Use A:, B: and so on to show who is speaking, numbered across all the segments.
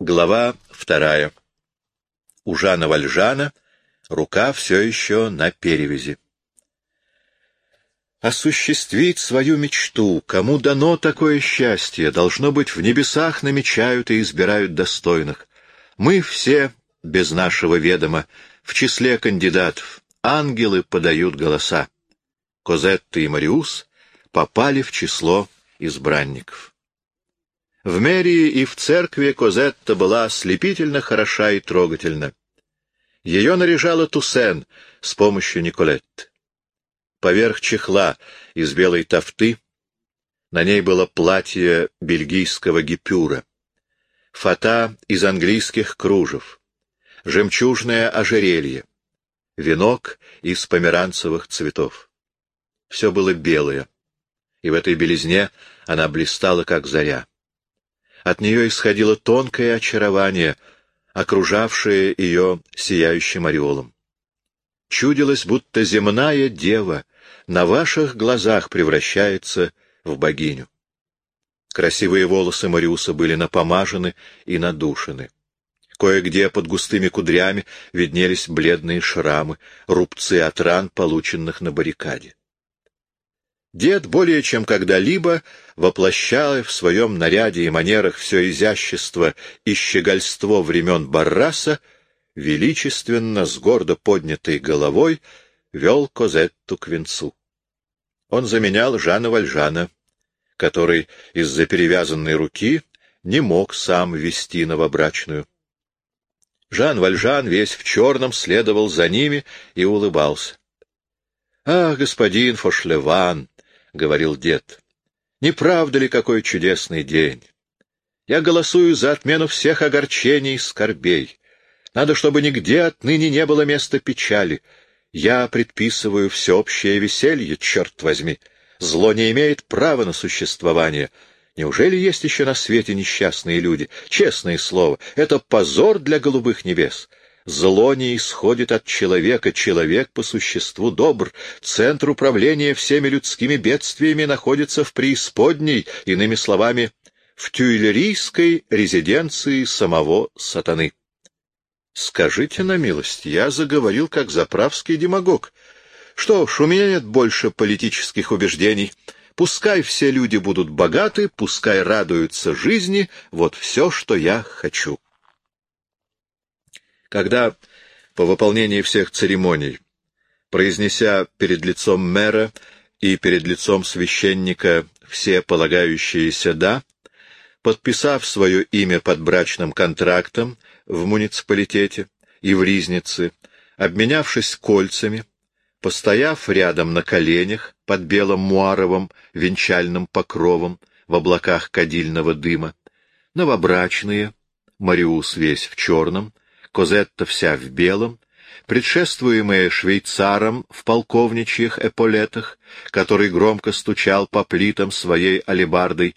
A: Глава вторая. У Жана Вальжана рука все еще на перевязи. Осуществить свою мечту, кому дано такое счастье, должно быть, в небесах намечают и избирают достойных. Мы все, без нашего ведома, в числе кандидатов, ангелы подают голоса. Козетта и Мариус попали в число избранников. В мэрии и в церкви Козетта была ослепительно хороша и трогательна. Ее наряжала Туссен с помощью Николетты. Поверх чехла из белой тофты на ней было платье бельгийского гипюра, фата из английских кружев, жемчужное ожерелье, венок из померанцевых цветов. Все было белое, и в этой белизне она блистала, как заря. От нее исходило тонкое очарование, окружавшее ее сияющим ореолом. Чудилось, будто земная дева на ваших глазах превращается в богиню. Красивые волосы Мариуса были напомажены и надушены. Кое-где под густыми кудрями виднелись бледные шрамы, рубцы от ран, полученных на баррикаде. Дед более чем когда-либо, воплощая в своем наряде и манерах все изящество и щегольство времен Барраса, величественно, с гордо поднятой головой, вел Козетту к венцу. Он заменял Жана Вальжана, который из-за перевязанной руки не мог сам вести новобрачную. Жан Вальжан весь в черном следовал за ними и улыбался. — Ах, господин Фошлеван! — говорил дед. — Не правда ли какой чудесный день? Я голосую за отмену всех огорчений и скорбей. Надо, чтобы нигде отныне не было места печали. Я предписываю всеобщее веселье, черт возьми. Зло не имеет права на существование. Неужели есть еще на свете несчастные люди? Честное слово, это позор для голубых небес. Зло не исходит от человека, человек по существу добр. Центр управления всеми людскими бедствиями находится в преисподней, иными словами, в тюильрийской резиденции самого сатаны. Скажите на милость, я заговорил как заправский демагог. Что ж, у меня нет больше политических убеждений. Пускай все люди будут богаты, пускай радуются жизни, вот все, что я хочу. Когда по выполнении всех церемоний, произнеся перед лицом мэра и перед лицом священника все полагающиеся «да», подписав свое имя под брачным контрактом в муниципалитете и в Ризнице, обменявшись кольцами, постояв рядом на коленях под белым муаровым венчальным покровом в облаках кадильного дыма, новобрачные, Мариус весь в черном, Козетта вся в белом, предшествуемая швейцаром в полковничьих эполетах, который громко стучал по плитам своей алебардой,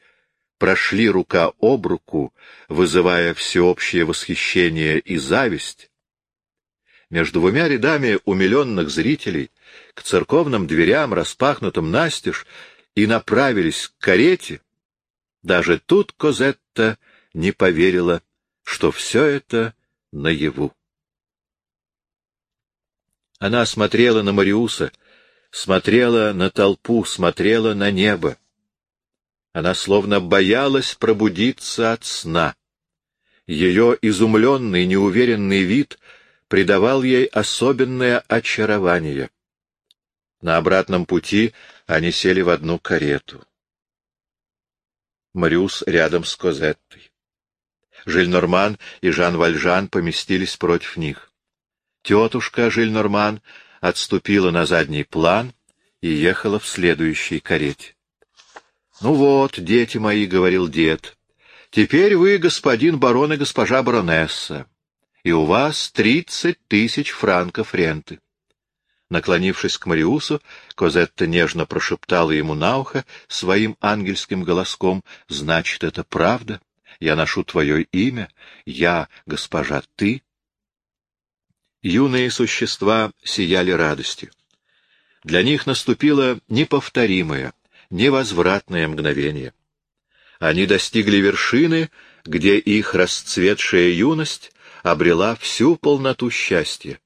A: прошли рука об руку, вызывая всеобщее восхищение и зависть. Между двумя рядами умиленных зрителей к церковным дверям, распахнутым настежь, и направились к карете, даже тут Козетта не поверила, что все это наяву. Она смотрела на Мариуса, смотрела на толпу, смотрела на небо. Она словно боялась пробудиться от сна. Ее изумленный, неуверенный вид придавал ей особенное очарование. На обратном пути они сели в одну карету. Мариус рядом с Козеттой. Жильнорман и Жан Вальжан поместились против них. Тетушка Жильнорман отступила на задний план и ехала в следующей карете. — Ну вот, дети мои, — говорил дед, — теперь вы господин барон и госпожа баронесса, и у вас тридцать тысяч франков ренты. Наклонившись к Мариусу, Козетта нежно прошептала ему на ухо своим ангельским голоском, — Значит, это правда? — я ношу твое имя, я, госпожа, ты. Юные существа сияли радостью. Для них наступило неповторимое, невозвратное мгновение. Они достигли вершины, где их расцветшая юность обрела всю полноту счастья.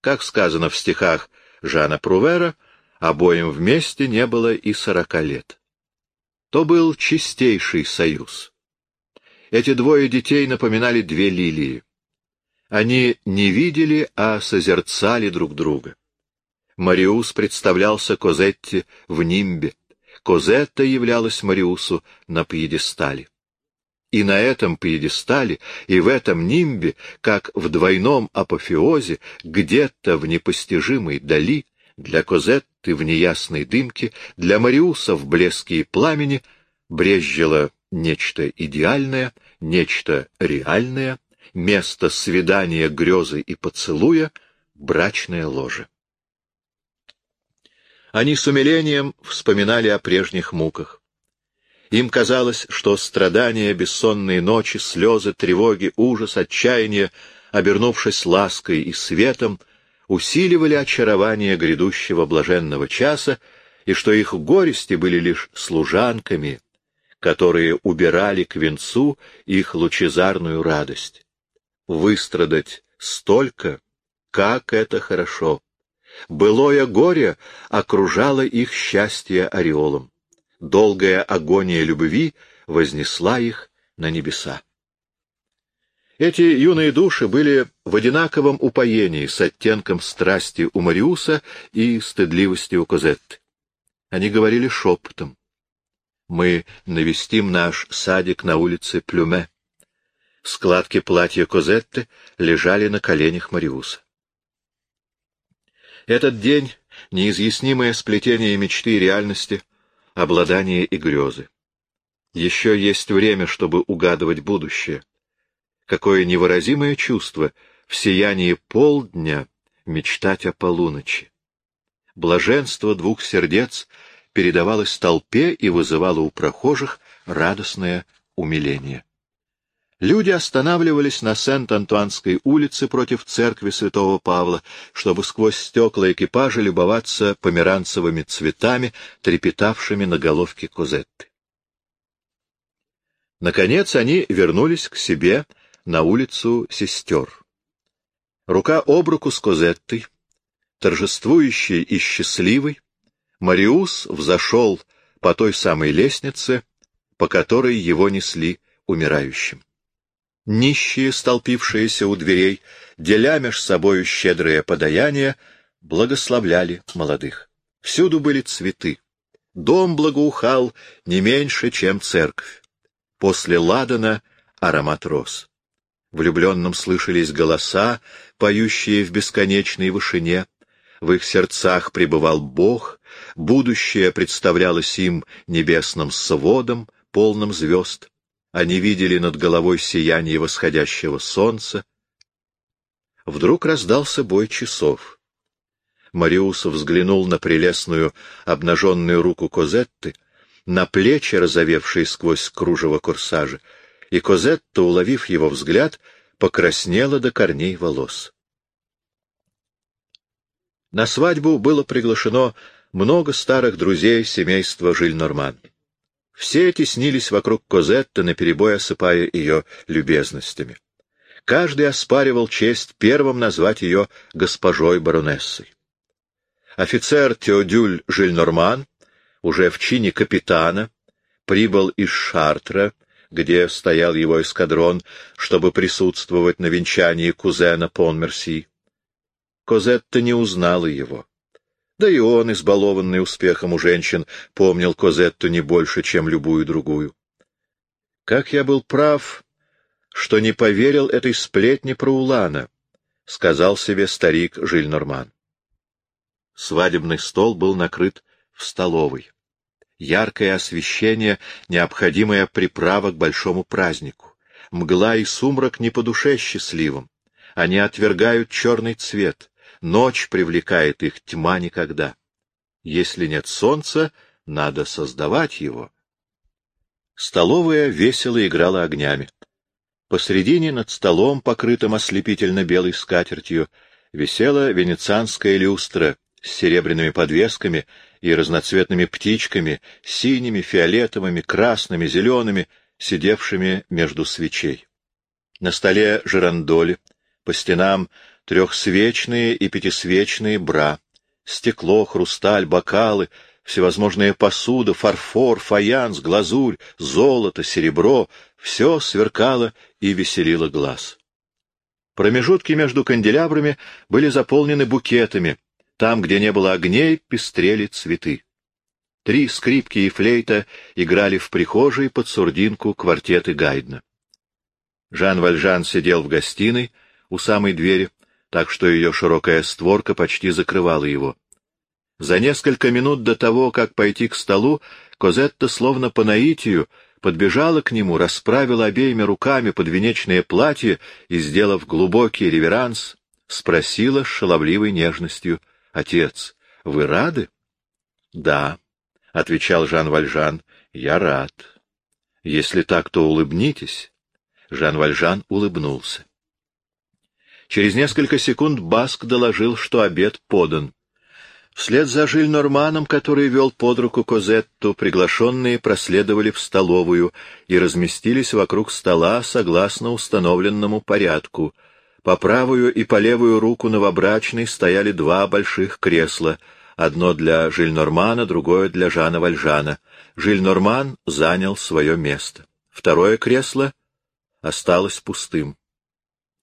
A: Как сказано в стихах Жана Прувера, обоим вместе не было и сорока лет. То был чистейший союз. Эти двое детей напоминали две лилии. Они не видели, а созерцали друг друга. Мариус представлялся Козетте в нимбе, Козетта являлась Мариусу на пьедестале. И на этом пьедестале, и в этом нимбе, как в двойном апофеозе, где-то в непостижимой дали, для Козетты в неясной дымке, для Мариуса в блеске и пламени, брезжило нечто идеальное, нечто реальное, место свидания, грезы и поцелуя — брачное ложе. Они с умилением вспоминали о прежних муках. Им казалось, что страдания, бессонные ночи, слезы, тревоги, ужас, отчаяние, обернувшись лаской и светом, усиливали очарование грядущего блаженного часа, и что их горести были лишь служанками, которые убирали к венцу их лучезарную радость. Выстрадать столько, как это хорошо! Былое горе окружало их счастье ореолом. Долгая агония любви вознесла их на небеса. Эти юные души были в одинаковом упоении с оттенком страсти у Мариуса и стыдливости у Козетты. Они говорили шепотом. «Мы навестим наш садик на улице Плюме». Складки платья Козетты лежали на коленях Мариуса. Этот день — неизъяснимое сплетение мечты и реальности, обладание и грезы. Еще есть время, чтобы угадывать будущее. Какое невыразимое чувство в сиянии полдня мечтать о полуночи. Блаженство двух сердец передавалось толпе и вызывало у прохожих радостное умиление. Люди останавливались на Сент-Антуанской улице против церкви святого Павла, чтобы сквозь стекла экипажа любоваться померанцевыми цветами, трепетавшими на головке Козетты. Наконец они вернулись к себе на улицу сестер. Рука об руку с Козеттой, торжествующий и счастливый, Мариус взошел по той самой лестнице, по которой его несли умирающим. Нищие, столпившиеся у дверей, деля меж собою щедрые подаяния, благословляли молодых. Всюду были цветы. Дом благоухал не меньше, чем церковь. После ладана аромат роз. Влюбленным слышались голоса, поющие в бесконечной вышине. В их сердцах пребывал Бог, будущее представлялось им небесным сводом, полным звезд. Они видели над головой сияние восходящего солнца. Вдруг раздался бой часов. Мариусов взглянул на прелестную обнаженную руку Козетты, на плечи, разовевшие сквозь кружево курсажа, и Козетта, уловив его взгляд, покраснела до корней волос. На свадьбу было приглашено много старых друзей семейства Жиль-Норман. Все теснились вокруг Козетты, наперебой осыпая ее любезностями. Каждый оспаривал честь первым назвать ее госпожой баронессой. Офицер Теодюль Жильнорман, уже в чине капитана, прибыл из Шартра, где стоял его эскадрон, чтобы присутствовать на венчании кузена Понмерси. Козетта не узнала его. Да и он, избалованный успехом у женщин, помнил Козетту не больше, чем любую другую. Как я был прав, что не поверил этой сплетне про Улана, — сказал себе старик Жильнорман. Свадебный стол был накрыт в столовой. Яркое освещение — необходимая приправа к большому празднику. Мгла и сумрак не по душе счастливым. Они отвергают черный цвет, Ночь привлекает их, тьма никогда. Если нет солнца, надо создавать его. Столовая весело играла огнями. Посредине над столом, покрытым ослепительно-белой скатертью, висела венецианская люстра с серебряными подвесками и разноцветными птичками, синими, фиолетовыми, красными, зелеными, сидевшими между свечей. На столе жирандоли, по стенам трехсвечные и пятисвечные бра, стекло, хрусталь, бокалы, всевозможные посуда, фарфор, фаянс, глазурь, золото, серебро — все сверкало и веселило глаз. Промежутки между канделябрами были заполнены букетами, там, где не было огней, пестрели цветы. Три скрипки и флейта играли в прихожей под сурдинку квартеты Гайдна. Жан Вальжан сидел в гостиной у самой двери, так что ее широкая створка почти закрывала его. За несколько минут до того, как пойти к столу, Козетта, словно по наитию, подбежала к нему, расправила обеими руками подвенечное платье и, сделав глубокий реверанс, спросила с шаловливой нежностью, — Отец, вы рады? — Да, — отвечал Жан Вальжан, — я рад. Если так, то улыбнитесь. Жан Вальжан улыбнулся. Через несколько секунд Баск доложил, что обед подан. Вслед за Жиль-Норманом, который вел под руку Козетту, приглашенные проследовали в столовую и разместились вокруг стола согласно установленному порядку. По правую и по левую руку новобрачной стояли два больших кресла, одно для Жиль-Нормана, другое для Жана Вальжана. Жиль-Норман занял свое место. Второе кресло осталось пустым.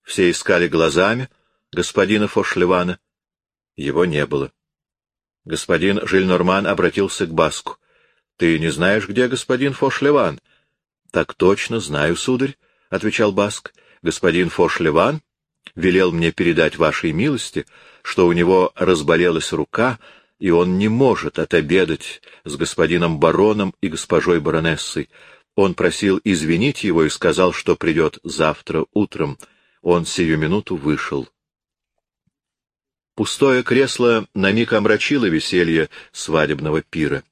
A: Все искали глазами господина Фошлевана. Его не было. Господин Жильнорман обратился к Баску. — Ты не знаешь, где господин Фошлеван? — Так точно, знаю, сударь, — отвечал Баск. — Господин Фошлеван велел мне передать вашей милости, что у него разболелась рука, и он не может отобедать с господином бароном и госпожой баронессой. Он просил извинить его и сказал, что придет завтра утром. Он сию минуту вышел. Пустое кресло на миг омрачило веселье свадебного пира.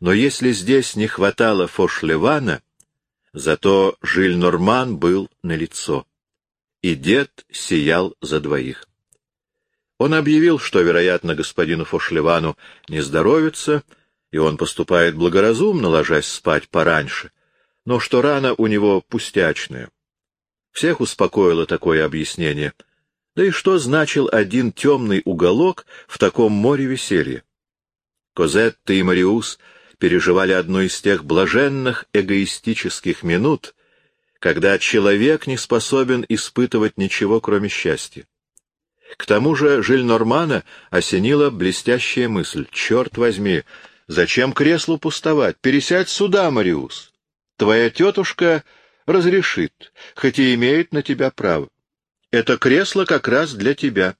A: Но если здесь не хватало Фошлевана, зато Жиль-Норман был налицо, и дед сиял за двоих. Он объявил, что, вероятно, господину Фошлевану не здоровится, и он поступает благоразумно, ложась спать пораньше, но что рана у него пустячная. Всех успокоило такое объяснение — да и что значил один темный уголок в таком море веселья? Козетта и Мариус переживали одну из тех блаженных эгоистических минут, когда человек не способен испытывать ничего, кроме счастья. К тому же Жильнормана осенила блестящая мысль. «Черт возьми, зачем креслу пустовать? Пересядь сюда, Мариус. Твоя тетушка разрешит, хоть и имеет на тебя право. Это кресло как раз для тебя.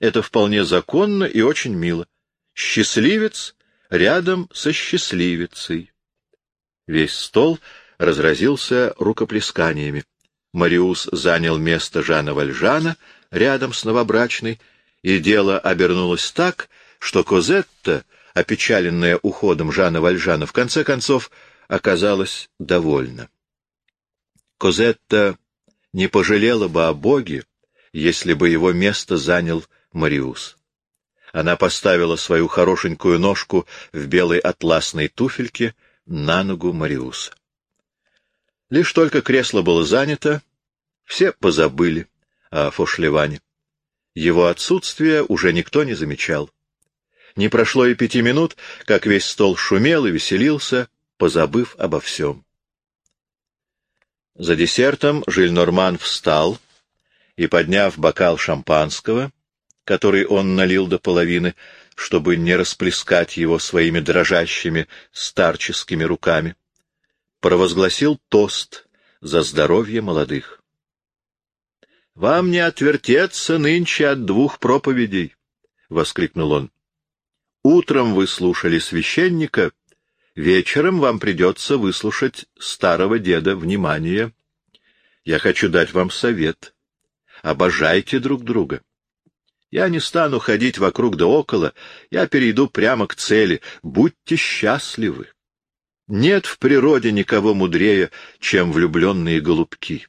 A: Это вполне законно и очень мило. Счастливец рядом со счастливицей. Весь стол разразился рукоплесканиями. Мариус занял место Жана Вальжана рядом с новобрачной, и дело обернулось так, что Козетта, опечаленная уходом Жана Вальжана, в конце концов оказалась довольна. Козетта не пожалела бы о Боге, если бы его место занял Мариус. Она поставила свою хорошенькую ножку в белой атласной туфельке на ногу Мариуса. Лишь только кресло было занято, все позабыли о Фошлеване. Его отсутствие уже никто не замечал. Не прошло и пяти минут, как весь стол шумел и веселился, позабыв обо всем. За десертом Жиль-Норман встал и, подняв бокал шампанского, который он налил до половины, чтобы не расплескать его своими дрожащими старческими руками, провозгласил тост за здоровье молодых. — Вам не отвертеться нынче от двух проповедей! — воскликнул он. — Утром вы слушали священника, вечером вам придется выслушать старого деда внимание. Я хочу дать вам совет — обожайте друг друга. Я не стану ходить вокруг да около, я перейду прямо к цели. Будьте счастливы. Нет в природе никого мудрее, чем влюбленные голубки.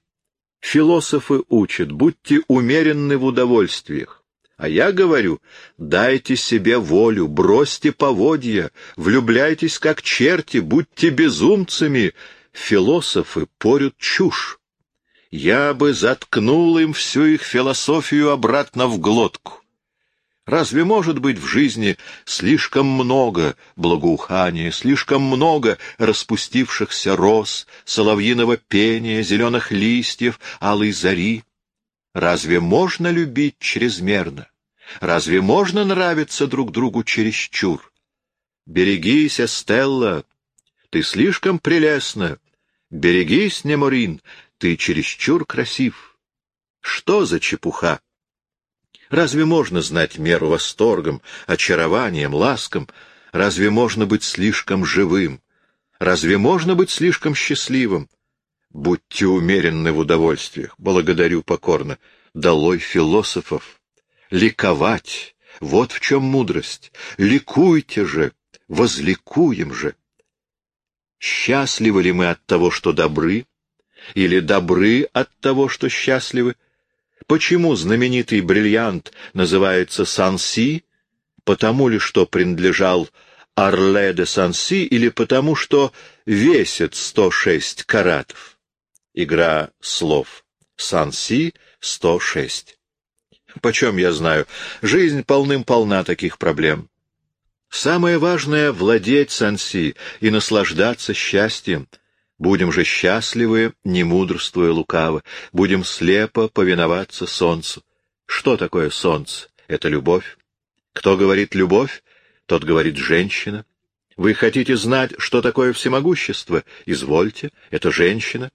A: Философы учат, будьте умеренны в удовольствиях. А я говорю, дайте себе волю, бросьте поводья, влюбляйтесь как черти, будьте безумцами. философы порют чушь. Я бы заткнул им всю их философию обратно в глотку. Разве может быть в жизни слишком много благоухания, слишком много распустившихся роз, соловьиного пения, зеленых листьев, алой зари? Разве можно любить чрезмерно? Разве можно нравиться друг другу чересчур? Берегись, Эстелла, ты слишком прелестна. Берегись, Неморин, ты чересчур красив. Что за чепуха? Разве можно знать меру восторгом, очарованием, ласком? Разве можно быть слишком живым? Разве можно быть слишком счастливым? Будьте умеренны в удовольствиях, благодарю покорно. Долой философов. Ликовать — вот в чем мудрость. Ликуйте же, возликуем же. Счастливы ли мы от того, что добры, или добры от того, что счастливы? Почему знаменитый бриллиант называется Санси? Потому ли, что принадлежал Орле де Санси, или потому, что весит 106 каратов? Игра слов. Санси 106. Почем я знаю? Жизнь полным-полна таких проблем. Самое важное — владеть Санси и наслаждаться счастьем — Будем же счастливы, не мудрствуя лукаво, будем слепо повиноваться солнцу. Что такое солнце? Это любовь. Кто говорит «любовь», тот говорит «женщина». Вы хотите знать, что такое всемогущество? Извольте, это женщина.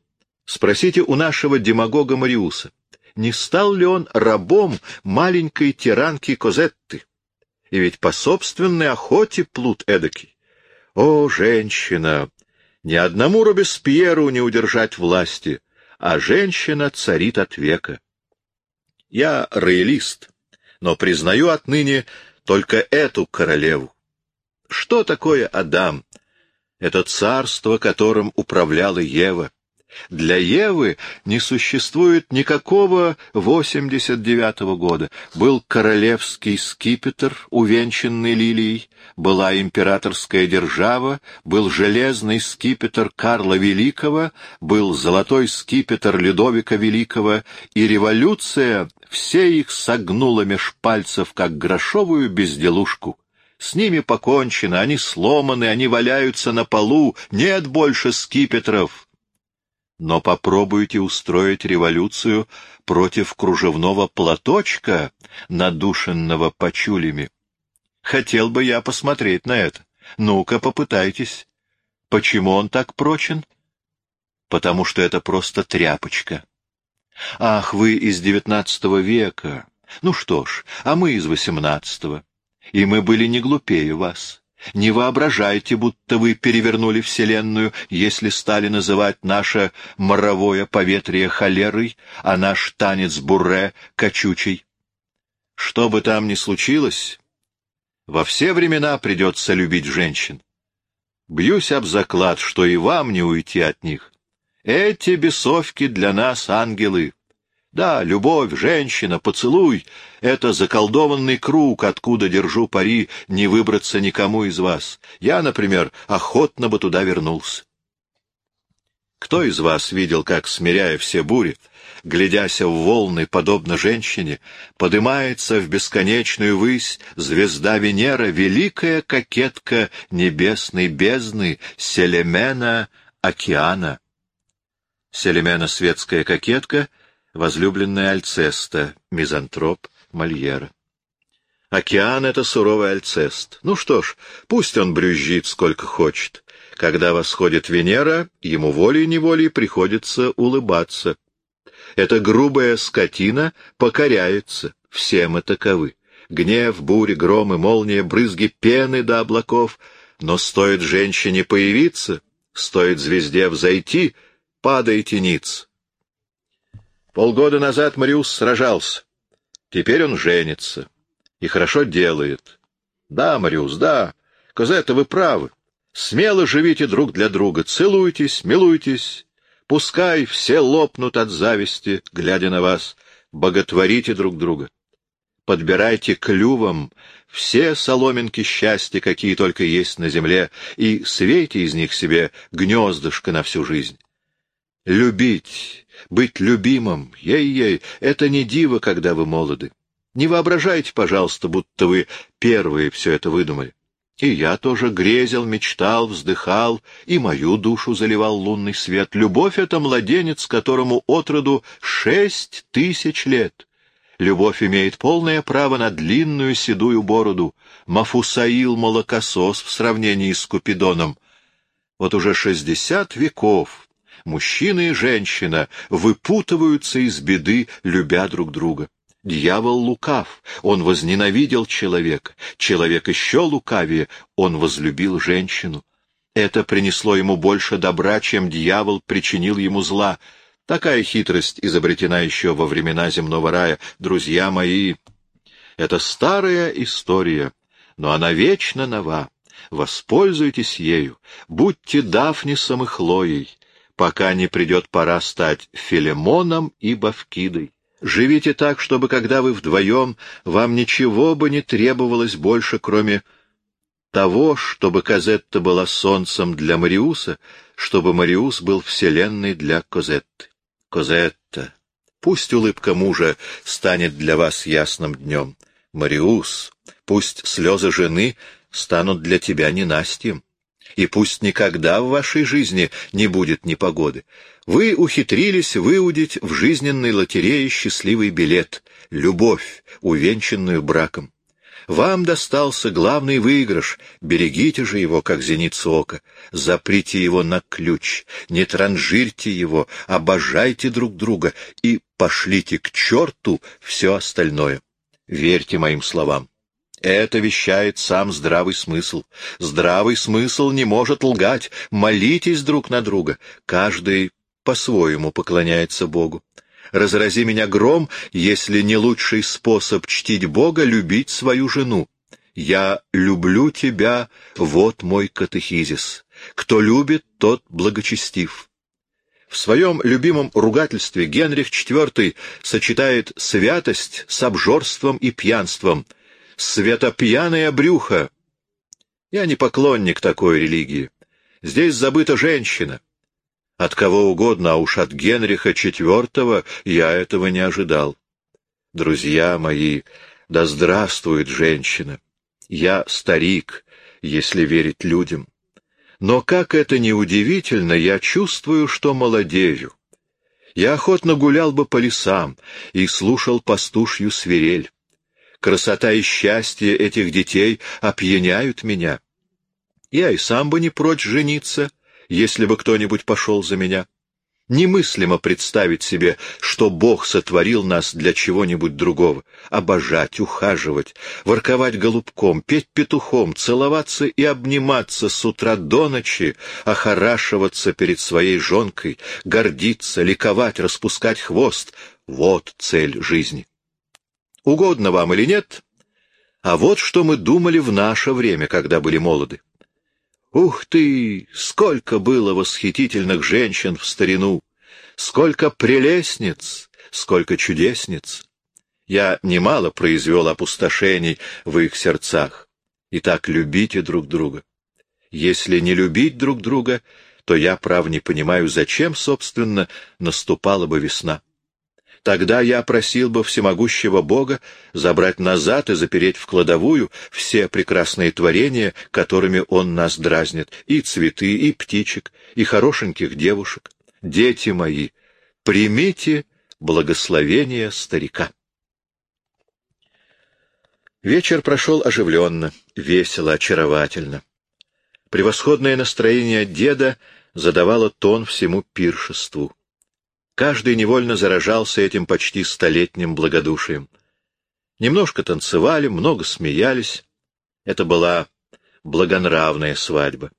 A: Спросите у нашего демагога Мариуса, не стал ли он рабом маленькой тиранки Козетты? И ведь по собственной охоте плут эдакий. О, женщина, ни одному Робеспьеру не удержать власти, а женщина царит от века. Я роялист, но признаю отныне только эту королеву. Что такое Адам? Это царство, которым управляла Ева. Для Евы не существует никакого 89-го года. Был королевский скипетр, увенчанный лилией, была императорская держава, был железный скипетр Карла Великого, был золотой скипетр Людовика Великого, и революция все их согнула меж пальцев, как грошовую безделушку. С ними покончено, они сломаны, они валяются на полу, нет больше скипетров но попробуйте устроить революцию против кружевного платочка, надушенного почулями. Хотел бы я посмотреть на это. Ну-ка, попытайтесь. Почему он так прочен? Потому что это просто тряпочка. Ах, вы из девятнадцатого века. Ну что ж, а мы из восемнадцатого. И мы были не глупее вас. Не воображайте, будто вы перевернули Вселенную, если стали называть наше моровое поветрие холерой, а наш танец бурре — кочучей. Что бы там ни случилось, во все времена придется любить женщин. Бьюсь об заклад, что и вам не уйти от них. Эти бесовки для нас ангелы. Да, любовь, женщина, поцелуй — это заколдованный круг, откуда, держу пари, не выбраться никому из вас. Я, например, охотно бы туда вернулся. Кто из вас видел, как, смиряя все бури, глядяся в волны, подобно женщине, подымается в бесконечную высь звезда Венера, великая кокетка небесной бездны, Селемена океана? Селемена — светская кокетка — возлюбленная Альцеста, мизантроп Мольера. Океан — это суровый Альцест. Ну что ж, пусть он брюзжит сколько хочет. Когда восходит Венера, ему волей-неволей приходится улыбаться. Эта грубая скотина покоряется, все мы таковы. Гнев, бури, громы, молния, брызги пены до облаков. Но стоит женщине появиться, стоит звезде взойти, падайте ниц. Полгода назад Мариус сражался. Теперь он женится. И хорошо делает. Да, Мариус, да. Козетта, вы правы. Смело живите друг для друга. Целуйтесь, милуйтесь. Пускай все лопнут от зависти, глядя на вас. Боготворите друг друга. подбирайте клювом все соломинки счастья, какие только есть на земле, и свейте из них себе гнездышко на всю жизнь. Любить, быть любимым, ей-ей, это не диво, когда вы молоды. Не воображайте, пожалуйста, будто вы первые все это выдумали. И я тоже грезил, мечтал, вздыхал, и мою душу заливал лунный свет. Любовь — это младенец, которому отроду шесть тысяч лет. Любовь имеет полное право на длинную седую бороду. Мафусаил молокосос в сравнении с Купидоном. Вот уже шестьдесят веков мужчина и женщина выпутываются из беды, любя друг друга. Дьявол лукав, он возненавидел человека, человек еще лукавее, он возлюбил женщину. Это принесло ему больше добра, чем дьявол причинил ему зла. Такая хитрость изобретена еще во времена земного рая. Друзья мои, это старая история, но она вечно нова. Воспользуйтесь ею, будьте Дафнисом и Хлоей, пока не придет пора стать Филимоном и Бавкидой. Живите так, чтобы, когда вы вдвоем, вам ничего бы не требовалось больше, кроме того, чтобы Казетта была солнцем для Мариуса, чтобы Мариус был вселенной для Козетты. Козетта, пусть улыбка мужа станет для вас ясным днем. Мариус, пусть слезы жены станут для тебя ненастьем и пусть никогда в вашей жизни не будет непогоды. Вы ухитрились выудить в жизненной лотерее счастливый билет — любовь, увенчанную браком. Вам достался главный выигрыш, берегите же его, как зеницу ока, заприте его на ключ, не транжирьте его, обожайте друг друга и пошлите к черту все остальное. Верьте моим словам. Это вещает сам здравый смысл. Здравый смысл не может лгать. Молитесь друг на друга. Каждый по-своему поклоняется Богу. Разрази меня гром, если не лучший способ чтить Бога — любить свою жену. Я люблю тебя, вот мой катехизис. Кто любит, тот благочестив. В своем любимом ругательстве Генрих IV сочетает святость с обжорством и пьянством — светопьяное брюхо. Я не поклонник такой религии. Здесь забыта женщина. От кого угодно, а уж от Генриха IV я этого не ожидал. Друзья мои, да здравствует женщина! Я старик, если верить людям. Но, как это ни удивительно, я чувствую, что молодею. Я охотно гулял бы по лесам и слушал пастушью свирель. Красота и счастье этих детей опьяняют меня. Я и сам бы не прочь жениться, если бы кто-нибудь пошел за меня. Немыслимо представить себе, что Бог сотворил нас для чего-нибудь другого. Обожать, ухаживать, ворковать голубком, петь петухом, целоваться и обниматься с утра до ночи, охорашиваться перед своей жонкой, гордиться, ликовать, распускать хвост — вот цель жизни. Угодно вам или нет, а вот что мы думали в наше время, когда были молоды. Ух ты! Сколько было восхитительных женщин в старину! Сколько прелестниц! Сколько чудесниц! Я немало произвел опустошений в их сердцах. Итак, любите друг друга. Если не любить друг друга, то я, прав, не понимаю, зачем, собственно, наступала бы весна. Тогда я просил бы всемогущего Бога забрать назад и запереть в кладовую все прекрасные творения, которыми Он нас дразнит, и цветы, и птичек, и хорошеньких девушек. Дети мои, примите благословение старика. Вечер прошел оживленно, весело, очаровательно. Превосходное настроение деда задавало тон всему пиршеству. Каждый невольно заражался этим почти столетним благодушием. Немножко танцевали, много смеялись. Это была благонравная свадьба.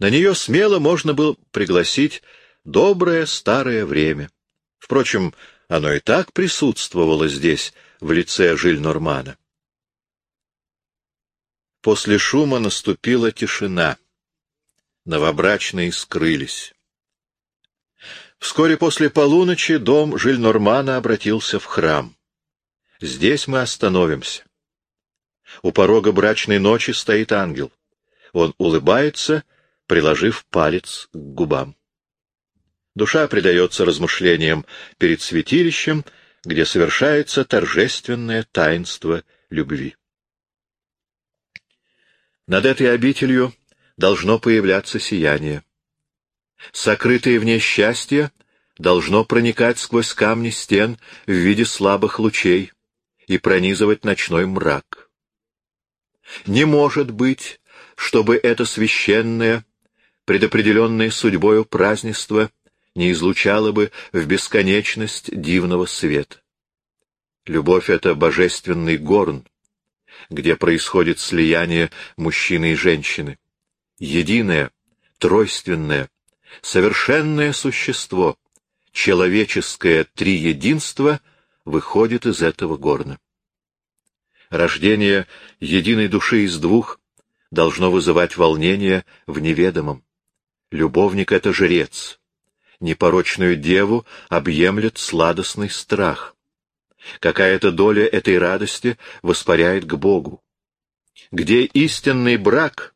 A: На нее смело можно было пригласить доброе старое время. Впрочем, оно и так присутствовало здесь, в лице Жиль-Нормана. После шума наступила тишина. Новобрачные скрылись. Вскоре после полуночи дом Жильнормана обратился в храм. Здесь мы остановимся. У порога брачной ночи стоит ангел. Он улыбается, приложив палец к губам. Душа предается размышлениям перед святилищем, где совершается торжественное таинство любви. Над этой обителью должно появляться сияние. Сокрытое в ней счастье должно проникать сквозь камни стен в виде слабых лучей и пронизывать ночной мрак. Не может быть, чтобы это священное, предопределенное судьбою празднество не излучало бы в бесконечность дивного света. Любовь — это божественный горн, где происходит слияние мужчины и женщины. Единое, тройственное, совершенное существо, человеческое триединство выходит из этого горна. Рождение единой души из двух должно вызывать волнение в неведомом. Любовник — это жрец. Непорочную деву объемлет сладостный страх. Какая-то доля этой радости воспаряет к Богу. Где истинный брак,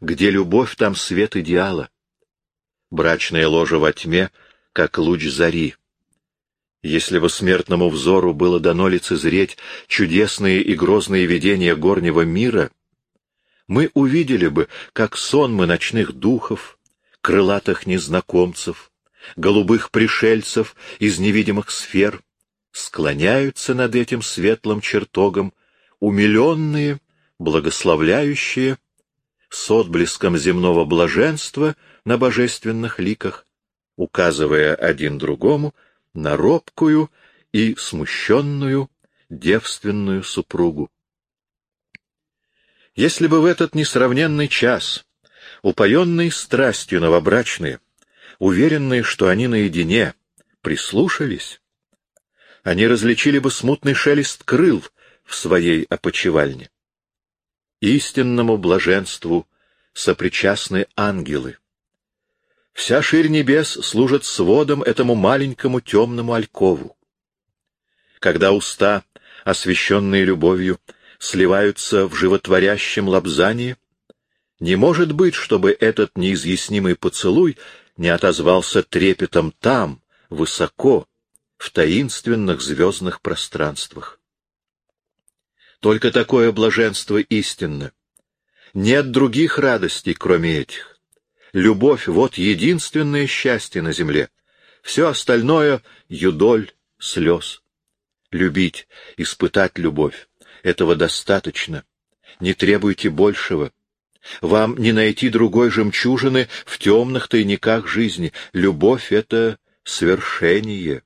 A: где любовь, там свет идеала. Брачное ложе во тьме, как луч зари. Если бы смертному взору было дано лицезреть чудесные и грозные видения горнего мира, мы увидели бы, как сонмы ночных духов, крылатых незнакомцев, голубых пришельцев из невидимых сфер склоняются над этим светлым чертогом, умиленные, благословляющие, с отблеском земного блаженства на божественных ликах, указывая один другому на робкую и смущенную девственную супругу. Если бы в этот несравненный час, упоенные страстью новобрачные, уверенные, что они наедине, прислушались, они различили бы смутный шелест крыл в своей опочивальне. Истинному блаженству сопричастны ангелы. Вся ширь небес служит сводом этому маленькому темному алькову. Когда уста, освященные любовью, сливаются в животворящем лобзании, не может быть, чтобы этот неизъяснимый поцелуй не отозвался трепетом там, высоко, в таинственных звездных пространствах. Только такое блаженство истинно. Нет других радостей, кроме этих. Любовь — вот единственное счастье на земле. Все остальное — юдоль, слез. Любить, испытать любовь — этого достаточно. Не требуйте большего. Вам не найти другой жемчужины в темных тайниках жизни. Любовь — это свершение.